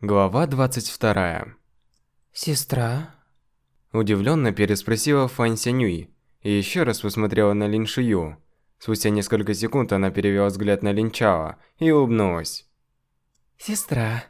Глава 22. Сестра? Удивленно переспросила Фань Сянюй и еще раз посмотрела на Лин Шию. Спустя несколько секунд она перевела взгляд на Лин Чао и улыбнулась. Сестра.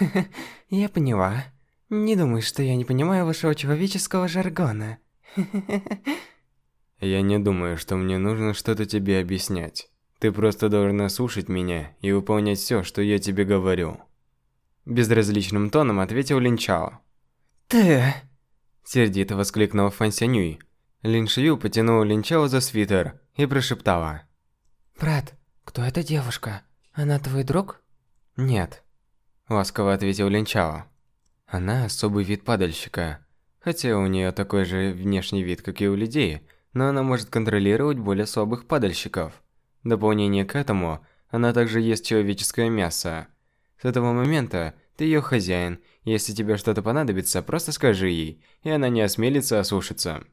я поняла. Не думай, что я не понимаю вашего человеческого жаргона. я не думаю, что мне нужно что-то тебе объяснять. Ты просто должна слушать меня и выполнять все, что я тебе говорю. Безразличным тоном ответил Линчао. «Ты...» Сердито воскликнул Фан Сянюй. Лин Шию потянула Линчао за свитер и прошептала. «Брат, кто эта девушка? Она твой друг?» «Нет», – ласково ответил Линчао. «Она особый вид падальщика. Хотя у нее такой же внешний вид, как и у людей, но она может контролировать более слабых падальщиков. Дополнение к этому, она также ест человеческое мясо. С этого момента ты ее хозяин. Если тебе что-то понадобится, просто скажи ей, и она не осмелится ослушаться.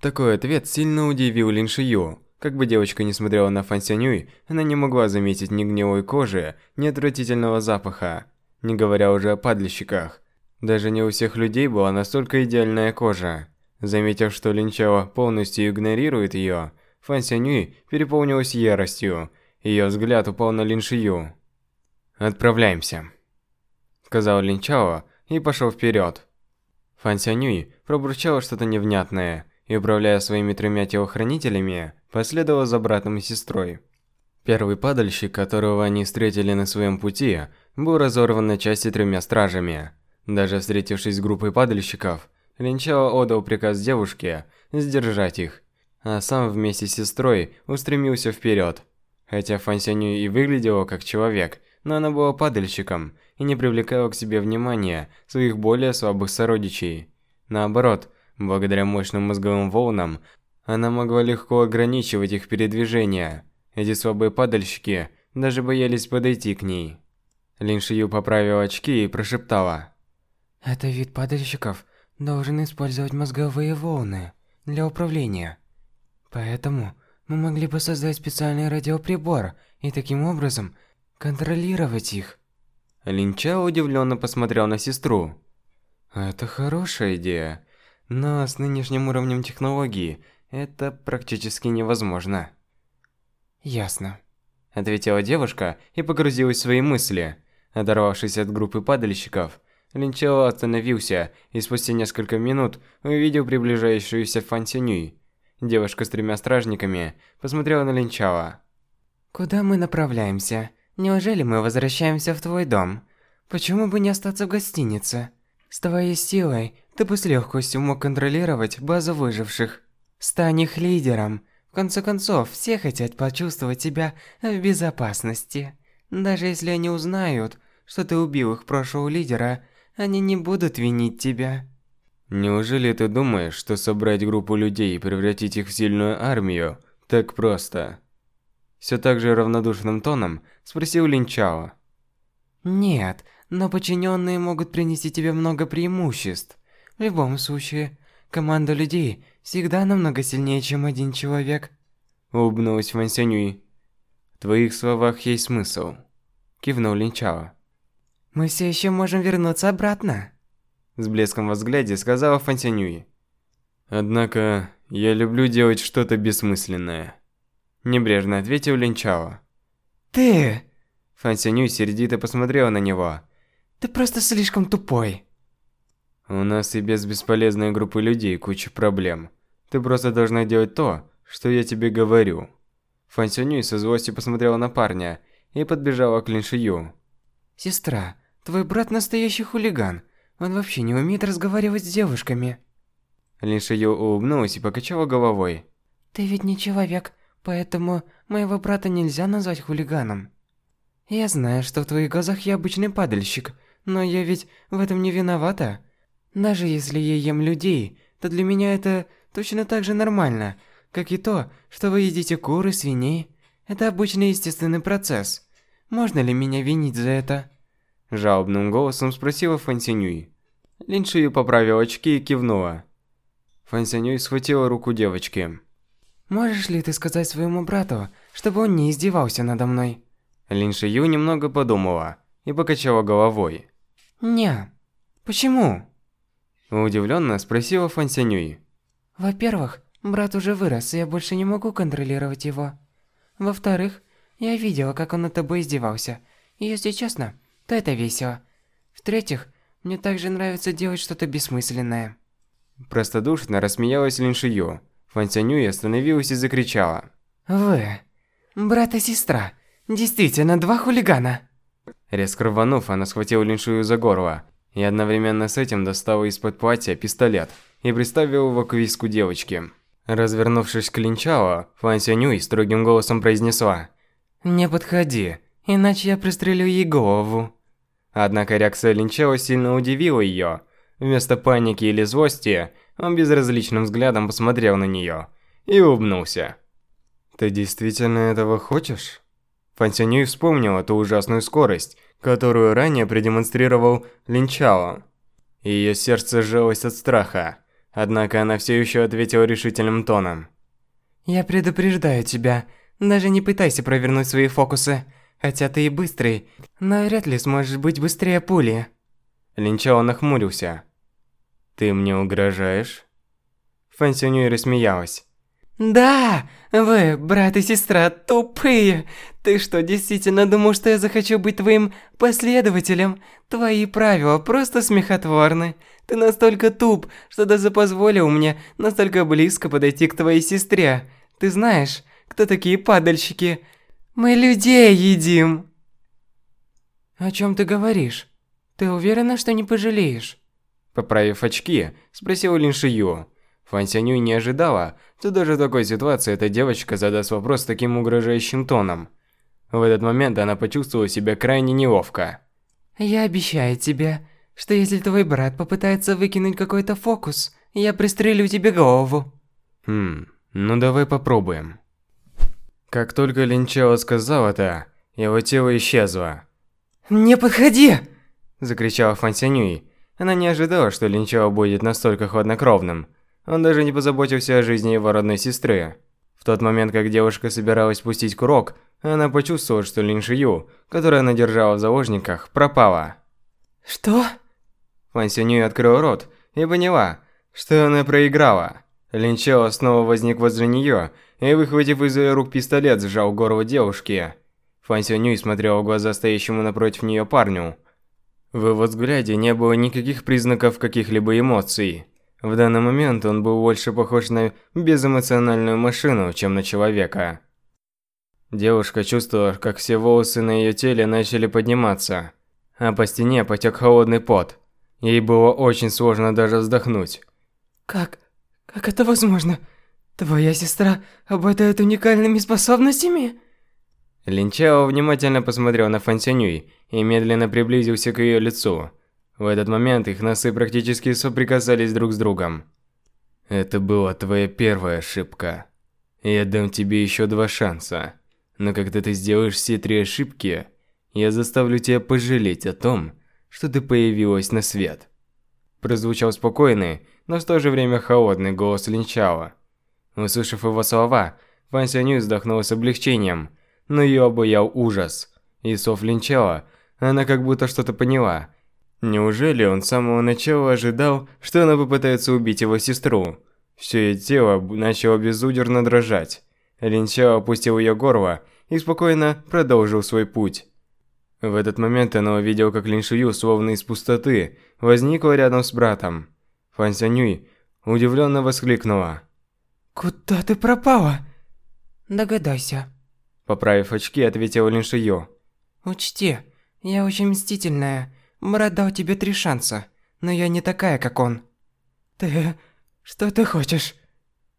Такой ответ сильно удивил Лин Шию. Как бы девочка не смотрела на Фан Сянюй, она не могла заметить ни гнилой кожи, ни отвратительного запаха, не говоря уже о падальщиках. Даже не у всех людей была настолько идеальная кожа. Заметив, что Лин Чао полностью игнорирует ее, Фан Сянюй переполнилась яростью. Ее взгляд упал на Лин Шию. «Отправляемся», – сказал Линчао и пошел вперед. Фан Сянюй пробурчала что-то невнятное и, управляя своими тремя телохранителями, последовала за братом и сестрой. Первый падальщик, которого они встретили на своем пути, был разорван на части тремя стражами. Даже встретившись с группой падальщиков, Линчао отдал приказ девушке сдержать их, а сам вместе с сестрой устремился вперед. Хотя Фан Сянюй и выглядела как человек, но она была падальщиком и не привлекала к себе внимания своих более слабых сородичей. Наоборот, благодаря мощным мозговым волнам, она могла легко ограничивать их передвижения. Эти слабые падальщики даже боялись подойти к ней. Лин Шию поправила очки и прошептала. «Это вид падальщиков должен использовать мозговые волны для управления. Поэтому мы могли бы создать специальный радиоприбор и таким образом контролировать их. Линчао удивленно посмотрел на сестру. Это хорошая идея, но с нынешним уровнем технологии это практически невозможно. Ясно, ответила девушка и погрузилась в свои мысли. Оторвавшись от группы падальщиков, Линчао остановился и спустя несколько минут увидел приближающуюся Фан Синюй. Девушка с тремя стражниками посмотрела на Линчао. «Куда мы направляемся?» Неужели мы возвращаемся в твой дом? Почему бы не остаться в гостинице? С твоей силой ты бы с легкостью мог контролировать базу выживших. Стань их лидером. В конце концов, все хотят почувствовать себя в безопасности. Даже если они узнают, что ты убил их прошлого лидера, они не будут винить тебя. Неужели ты думаешь, что собрать группу людей и превратить их в сильную армию так просто? Все так же равнодушным тоном спросил Линчао. Нет, но подчиненные могут принести тебе много преимуществ. В любом случае, команда людей всегда намного сильнее, чем один человек. Улыбнулась Ван Сянюй. В твоих словах есть смысл. Кивнул Линчао. Мы все еще можем вернуться обратно. С блеском во взгляде сказала Фан Сянюй. Однако, я люблю делать что-то бессмысленное. Небрежно ответил Линчао. «Ты...» Фан Сянюй сердито посмотрела на него. «Ты просто слишком тупой». «У нас и без бесполезной группы людей куча проблем. Ты просто должна делать то, что я тебе говорю». Фан Сянюй со злостью посмотрела на парня и подбежала к Линшию. «Сестра, твой брат настоящий хулиган. Он вообще не умеет разговаривать с девушками». Линшию улыбнулась и покачала головой. «Ты ведь не человек, Поэтому моего брата нельзя назвать хулиганом. Я знаю, что в твоих глазах я обычный падальщик, но я ведь в этом не виновата. Даже если я ем людей, то для меня это точно так же нормально, как и то, что вы едите кур и свиней. Это обычный естественный процесс. Можно ли меня винить за это? Жалобным голосом спросила Фансинюй. Линшию поправила очки и кивнула. Фансинюй схватила руку девочки. Можешь ли ты сказать своему брату, чтобы он не издевался надо мной? Лин Шию немного подумала и покачала головой. Не. Почему? Удивленно спросила Фан Сянюй. Во-первых, брат уже вырос, и я больше не могу контролировать его. Во-вторых, я видела, как он над тобой издевался. И если честно, то это весело. В-третьих, мне также нравится делать что-то бессмысленное. Простодушно рассмеялась Лин Шию. Фан Сянюй остановилась и закричала. Вы, брат и сестра, действительно два хулигана. Резко рванув, она схватила Линшую за горло и одновременно с этим достала из-под платья пистолет и приставила его к виску девочки. Развернувшись к Линчао, Фан Сянюй строгим голосом произнесла «Не подходи, иначе я пристрелю ей голову». Однако реакция Линчао сильно удивила ее. Вместо паники или злости, он безразличным взглядом посмотрел на нее и улыбнулся. «Ты действительно этого хочешь?» Фан Сянюй вспомнила ту ужасную скорость, которую ранее продемонстрировал Линчао. Ее сердце сжалось от страха, однако она все еще ответила решительным тоном. «Я предупреждаю тебя, даже не пытайся провернуть свои фокусы, хотя ты и быстрый, но вряд ли сможешь быть быстрее пули». Линчао нахмурился. «Ты мне угрожаешь?» Фэн Сюнюй рассмеялась. «Да, вы, брат и сестра, тупые. Ты что, действительно думал, что я захочу быть твоим последователем? Твои правила просто смехотворны. Ты настолько туп, что даже позволил мне настолько близко подойти к твоей сестре. Ты знаешь, кто такие падальщики? Мы людей едим!» «О чем ты говоришь? Ты уверена, что не пожалеешь?» Поправив очки, спросил Лин Шию. Фан Сянюй не ожидала, что даже в такой ситуации эта девочка задаст вопрос таким угрожающим тоном. В этот момент она почувствовала себя крайне неловко. «Я обещаю тебе, что если твой брат попытается выкинуть какой-то фокус, я пристрелю тебе голову». Хм, ну давай попробуем. Как только Линчао сказал это, его тело исчезло. «Не подходи!» – закричала Фан. Она не ожидала, что Линчао будет настолько хладнокровным. Он даже не позаботился о жизни его родной сестры. В тот момент, как девушка собиралась пустить курок, она почувствовала, что Лин Шию, которую она держала в заложниках, пропала. «Что?» Фан Сюнюй открыла рот и поняла, что она проиграла. Лин Чао снова возник возле нее и, выхватив из ее рук пистолет, сжал горло девушки. Фан смотрела в глаза стоящему напротив нее парню. В его взгляде не было никаких признаков каких-либо эмоций. В данный момент он был больше похож на безэмоциональную машину, чем на человека. Девушка чувствовала, как все волосы на ее теле начали подниматься, а по стене потек холодный пот. Ей было очень сложно даже вздохнуть. «Как? Как это возможно? Твоя сестра обладает уникальными способностями?» Линчао внимательно посмотрел на Фансянюй и медленно приблизился к ее лицу. В этот момент их носы практически соприкасались друг с другом. Это была твоя первая ошибка. Я дам тебе еще два шанса. Но когда ты сделаешь все три ошибки, я заставлю тебя пожалеть о том, что ты появилась на свет. Прозвучал спокойный, но в то же время холодный голос Линчао. Услышав его слова, Фан Сяню вздохнула с облегчением, но ее обуял ужас. И сов Линчао, она как будто что-то поняла – Неужели он с самого начала ожидал, что она попытается убить его сестру? Все ее тело начало безудержно дрожать. Линчао опустил ее горло и спокойно продолжил свой путь. В этот момент она увидела, как Лин Шию, словно из пустоты, возникла рядом с братом. Фан Сянюй удивленно воскликнула. «Куда ты пропала?» «Догадайся». Поправив очки, ответила Лин. «Учти, я очень мстительная Брат дал тебе три шанса, но я не такая, как он. Ты... что ты хочешь?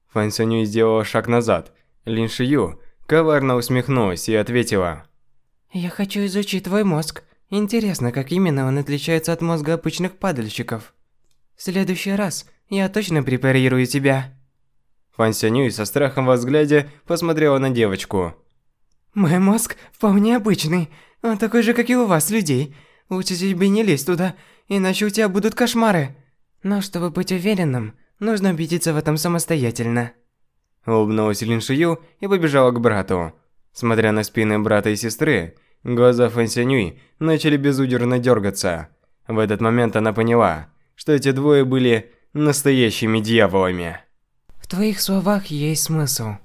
Фан Сюню сделала шаг назад. Лин Шию коварно усмехнулась и ответила. Я хочу изучить твой мозг. Интересно, как именно он отличается от мозга обычных падальщиков. В следующий раз я точно препарирую тебя. Фан Сянюй со страхом во взгляде посмотрела на девочку. Мой мозг вполне обычный. Он такой же, как и у вас, людей. Лучше тебе не лезь туда, иначе у тебя будут кошмары. Но чтобы быть уверенным, нужно убедиться в этом самостоятельно. Улыбнулась Лин Шию и побежала к брату. Смотря на спины брата и сестры, глаза Фэн Сянюй начали безудержно дергаться. В этот момент она поняла, что эти двое были настоящими дьяволами. В твоих словах есть смысл.